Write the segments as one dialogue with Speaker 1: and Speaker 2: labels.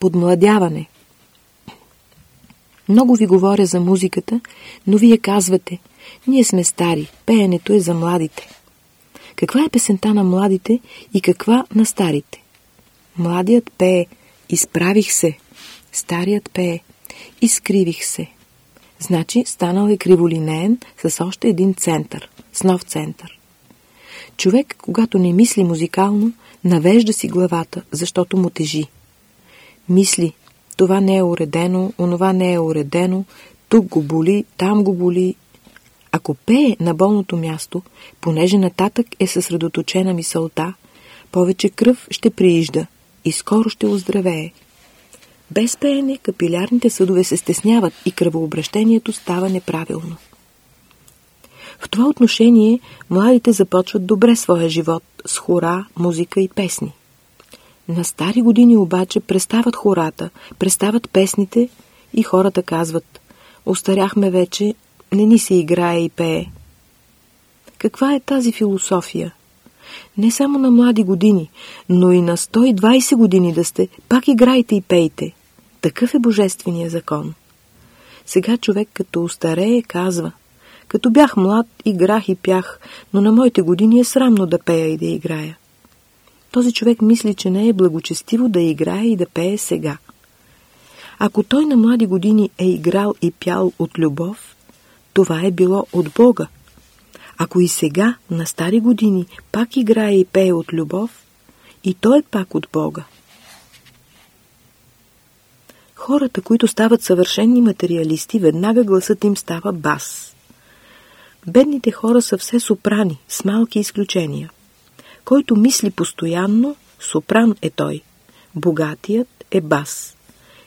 Speaker 1: подмладяване. Много ви говоря за музиката, но вие казвате, ние сме стари, пеенето е за младите. Каква е песента на младите и каква на старите? Младият пее, изправих се, старият пее, изкривих се. Значи станал е криволинеен с още един център, с нов център. Човек, когато не мисли музикално, навежда си главата, защото му тежи. Мисли, това не е уредено, онова не е уредено, тук го боли, там го боли. Ако пее на болното място, понеже нататък е съсредоточена мисълта, повече кръв ще приижда и скоро ще оздравее. Без пеене капилярните съдове се стесняват и кръвообращението става неправилно. В това отношение младите започват добре своя живот с хора, музика и песни. На стари години обаче престават хората, престават песните и хората казват «Остаряхме вече, не ни се играе и пее». Каква е тази философия? Не само на млади години, но и на 120 години да сте, пак играйте и пейте. Такъв е божествения закон. Сега човек като устарее казва Като бях млад, играх и пях, но на моите години е срамно да пея и да играя. Този човек мисли, че не е благочестиво да играе и да пее сега. Ако той на млади години е играл и пял от любов, това е било от Бога. Ако и сега, на стари години, пак играе и пее от любов, и той е пак от Бога. Хората, които стават съвършенни материалисти, веднага гласът им става бас. Бедните хора са все сопрани, с малки изключения. Който мисли постоянно, сопран е той. Богатият е бас.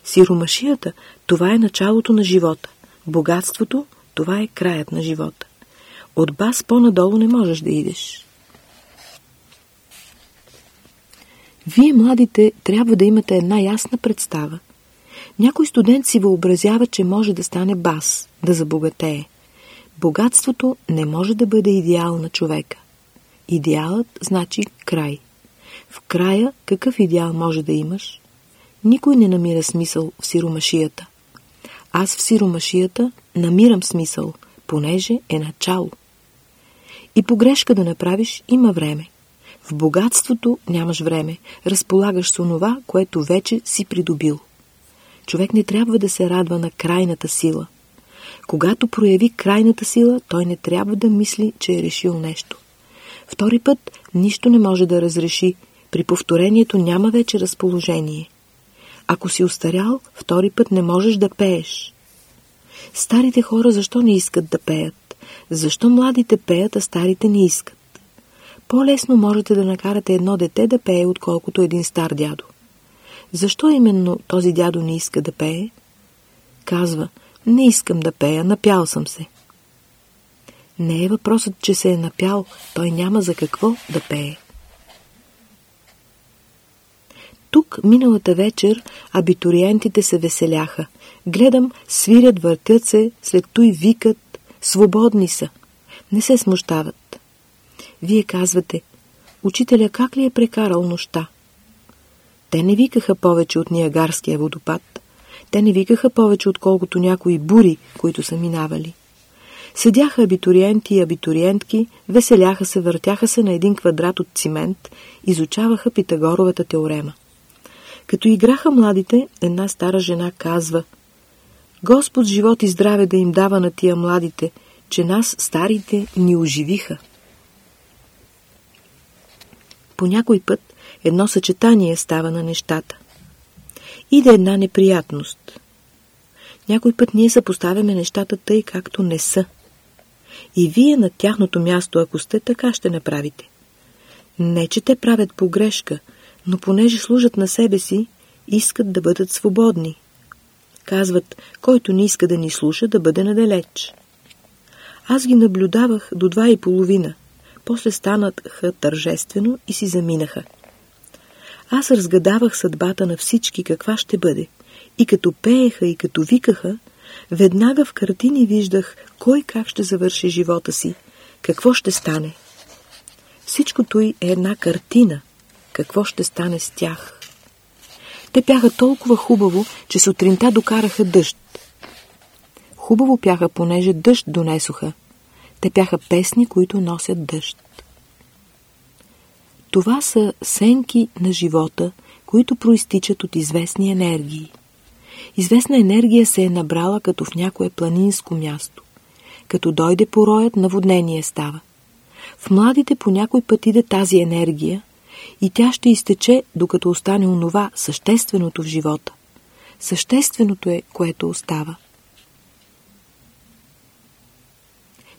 Speaker 1: Сиромашията – това е началото на живота. Богатството – това е краят на живота. От бас по-надолу не можеш да идеш. Вие, младите, трябва да имате една ясна представа. Някой студент си въобразява, че може да стане бас, да забогатее. Богатството не може да бъде идеал на човека. Идеалът значи край. В края какъв идеал може да имаш? Никой не намира смисъл в сиромашията. Аз в сиромашията намирам смисъл, понеже е начало. И погрешка да направиш има време. В богатството нямаш време, разполагаш с онова, което вече си придобил. Човек не трябва да се радва на крайната сила. Когато прояви крайната сила, той не трябва да мисли, че е решил нещо. Втори път нищо не може да разреши. При повторението няма вече разположение. Ако си устарял, втори път не можеш да пееш. Старите хора защо не искат да пеят? Защо младите пеят, а старите не искат? По-лесно можете да накарате едно дете да пее, отколкото един стар дядо. Защо именно този дядо не иска да пее? Казва, не искам да пея, напял съм се. Не е въпросът, че се е напял, той няма за какво да пее. Тук миналата вечер абитуриентите се веселяха. Гледам, свирят, въртят се, след той викат, свободни са. Не се смущават. Вие казвате, учителя как ли е прекарал нощта? Те не викаха повече от Ниагарския водопад. Те не викаха повече, отколкото някои бури, които са минавали. Седяха абитуриенти и абитуриентки, веселяха се, въртяха се на един квадрат от цимент, изучаваха Питагоровата теорема. Като играха младите, една стара жена казва Господ живот и здраве да им дава на тия младите, че нас, старите, ни оживиха. По някой път едно съчетание става на нещата. Иде една неприятност. Някой път ние съпоставяме нещата тъй, както не са. И вие на тяхното място, ако сте, така ще направите. Не, че те правят погрешка, но понеже служат на себе си, искат да бъдат свободни. Казват, който не иска да ни слуша, да бъде надалеч. Аз ги наблюдавах до два и половина. После станаха тържествено и си заминаха. Аз разгадавах съдбата на всички каква ще бъде. И като пееха и като викаха, веднага в картини виждах кой как ще завърши живота си, какво ще стане. Всичкото й е една картина, какво ще стане с тях. Те пяха толкова хубаво, че сутринта докараха дъжд. Хубаво пяха, понеже дъжд донесоха. Те пяха песни, които носят дъжд. Това са сенки на живота, които проистичат от известни енергии. Известна енергия се е набрала като в някое планинско място. Като дойде пороят, наводнение става. В младите по някой път иде тази енергия и тя ще изтече, докато остане онова същественото в живота. Същественото е, което остава.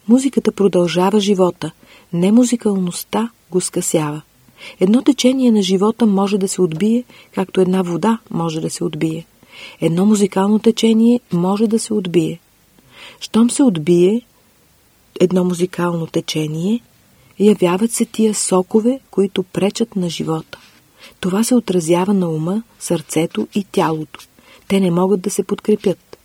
Speaker 1: Музиката продължава живота, не музикалността го скъсява. Едно течение на живота може да се отбие, както една вода може да се отбие. Едно музикално течение може да се отбие. Щом се отбие едно музикално течение, явяват се тия сокове, които пречат на живота. Това се отразява на ума, сърцето и тялото. Те не могат да се подкрепят.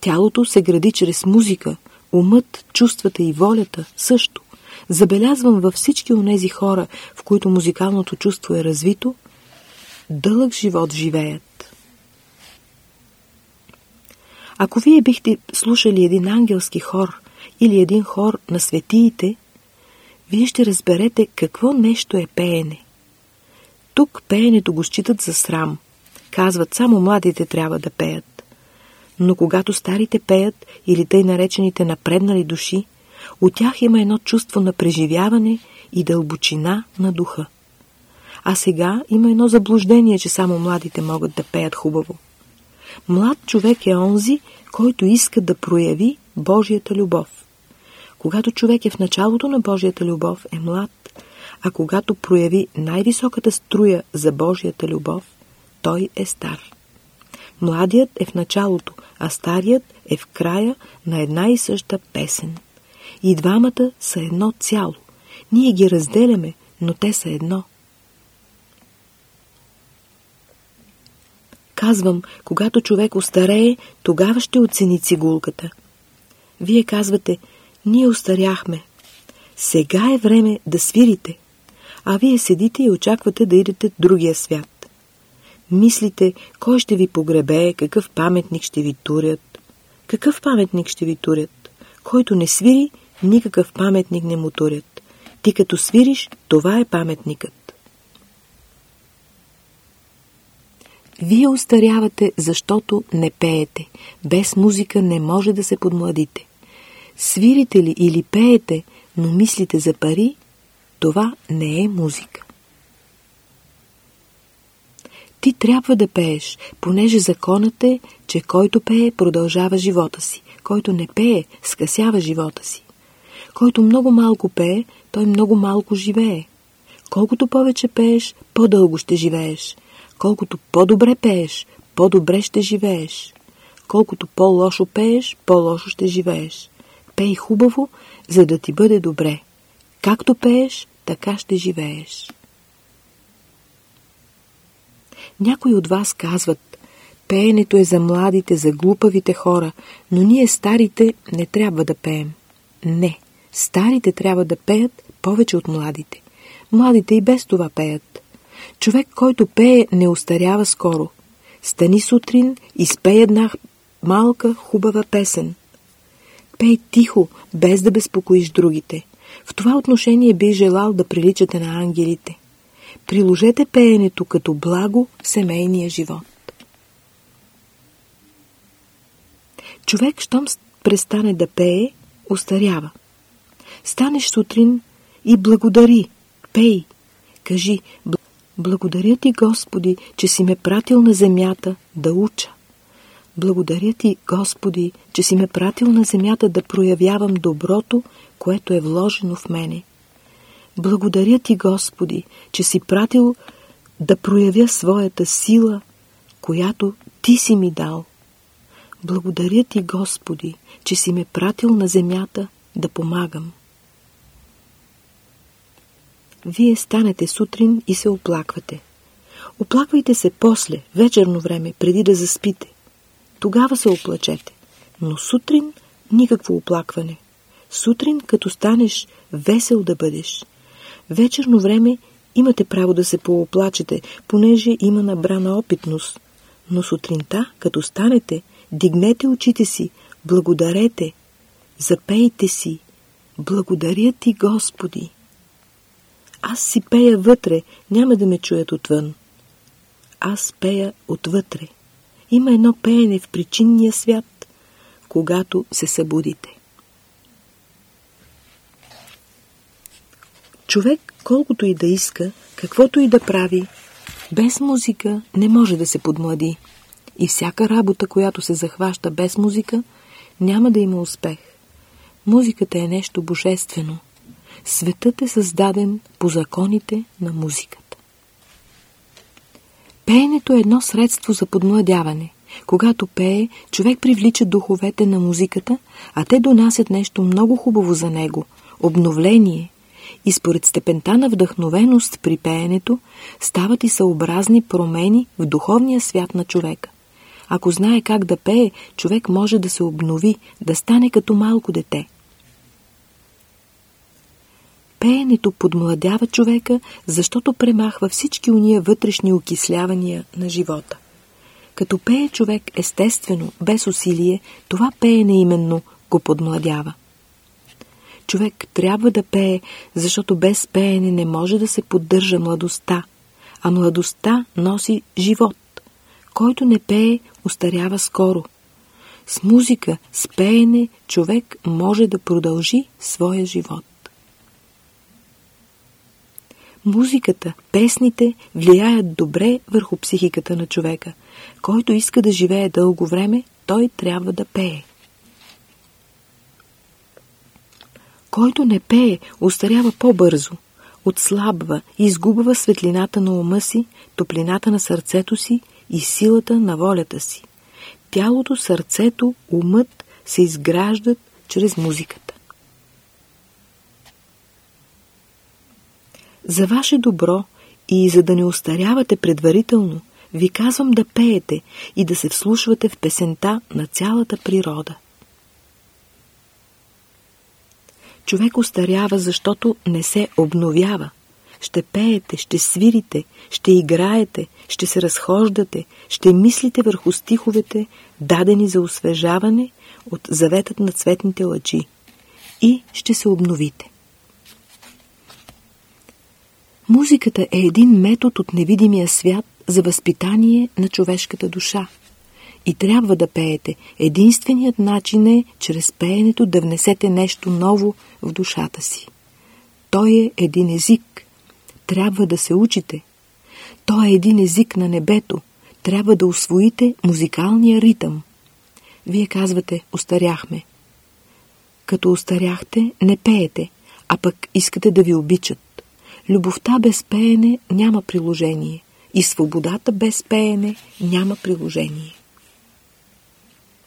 Speaker 1: Тялото се гради чрез музика, умът, чувствата и волята също. Забелязвам във всички онези хора, в които музикалното чувство е развито, дълъг живот живеят. Ако вие бихте слушали един ангелски хор или един хор на светиите, вие ще разберете какво нещо е пеене. Тук пеенето го считат за срам. Казват, само младите трябва да пеят. Но когато старите пеят или тъй наречените напреднали души, от тях има едно чувство на преживяване и дълбочина на духа. А сега има едно заблуждение, че само младите могат да пеят хубаво. Млад човек е онзи, който иска да прояви Божията любов. Когато човек е в началото на Божията любов, е млад, а когато прояви най-високата струя за Божията любов, той е стар. Младият е в началото, а старият е в края на една и съща песен. И двамата са едно цяло. Ние ги разделяме, но те са едно. Казвам, когато човек остарее, тогава ще оцени цигулката. Вие казвате, ние остаряхме. Сега е време да свирите, а вие седите и очаквате да идете другия свят. Мислите, кой ще ви погребее, какъв паметник ще ви турят. Какъв паметник ще ви турят? Който не свири, никакъв паметник не му турят. Ти като свириш, това е паметникът. Вие устарявате, защото не пеете. Без музика не може да се подмладите. Свирите ли или пеете, но мислите за пари, това не е музика. Ти трябва да пееш, понеже законът е, че който пее, продължава живота си. Който не пее, скъсява живота си. Който много малко пее, той много малко живее. Колкото повече пееш, по-дълго ще живееш. Колкото по-добре пееш, по-добре ще живееш. Колкото по-лошо пееш, по-лошо ще живееш. Пей хубаво, за да ти бъде добре. Както пееш, така ще живееш. Някои от вас казват, пеенето е за младите, за глупавите хора, но ние старите не трябва да пеем. Не, старите трябва да пеят повече от младите. Младите и без това пеят. Човек, който пее, не устарява скоро. Стани сутрин и спей една малка, хубава песен. Пей тихо, без да безпокоиш другите. В това отношение би желал да приличате на ангелите. Приложете пеенето като благо в семейния живот. Човек, щом престане да пее, устарява. Станеш сутрин и благодари, пей. Кажи, благодаря ти, Господи, че си ме пратил на земята да уча. Благодаря ти, Господи, че си ме пратил на земята да проявявам доброто, което е вложено в мене. Благодаря ти, Господи, че си пратил да проявя своята сила, която ти си ми дал. Благодаря ти, Господи, че си ме пратил на земята да помагам. Вие станете сутрин и се оплаквате. Оплаквайте се после, вечерно време, преди да заспите. Тогава се оплачете. Но сутрин никакво оплакване. Сутрин, като станеш, весел да бъдеш. Вечерно време Имате право да се пооплачете, понеже има набрана опитност. Но сутринта, като станете, дигнете очите си, благодарете, запейте си, благодаря ти, Господи. Аз си пея вътре, няма да ме чуят отвън. Аз пея отвътре. Има едно пеене в причинния свят, когато се събудите. Човек, колкото и да иска, каквото и да прави, без музика не може да се подмлади. И всяка работа, която се захваща без музика, няма да има успех. Музиката е нещо божествено. Светът е създаден по законите на музиката. Пеенето е едно средство за подмладяване. Когато пее, човек привлича духовете на музиката, а те донасят нещо много хубаво за него – обновление. И според степента на вдъхновеност при пеенето стават и съобразни промени в духовния свят на човека. Ако знае как да пее, човек може да се обнови, да стане като малко дете. Пеенето подмладява човека, защото премахва всички уния вътрешни окислявания на живота. Като пее човек естествено, без усилие, това пеене именно го подмладява. Човек трябва да пее, защото без пеене не може да се поддържа младостта, а младостта носи живот. Който не пее, устарява скоро. С музика, с пеене, човек може да продължи своя живот. Музиката, песните влияят добре върху психиката на човека. Който иска да живее дълго време, той трябва да пее. Който не пее, устарява по-бързо, отслабва и изгубва светлината на ума си, топлината на сърцето си и силата на волята си. Тялото, сърцето, умът се изграждат чрез музиката. За ваше добро и за да не устарявате предварително, ви казвам да пеете и да се вслушвате в песента на цялата природа. Човек устарява, защото не се обновява. Ще пеете, ще свирите, ще играете, ще се разхождате, ще мислите върху стиховете, дадени за освежаване от заветът на цветните лъчи и ще се обновите. Музиката е един метод от невидимия свят за възпитание на човешката душа. И трябва да пеете. Единственият начин е чрез пеенето да внесете нещо ново в душата си. Той е един език. Трябва да се учите. Той е един език на небето. Трябва да освоите музикалния ритъм. Вие казвате, устаряхме. Като устаряхте, не пеете, а пък искате да ви обичат. Любовта без пеене няма приложение и свободата без пеене няма приложение.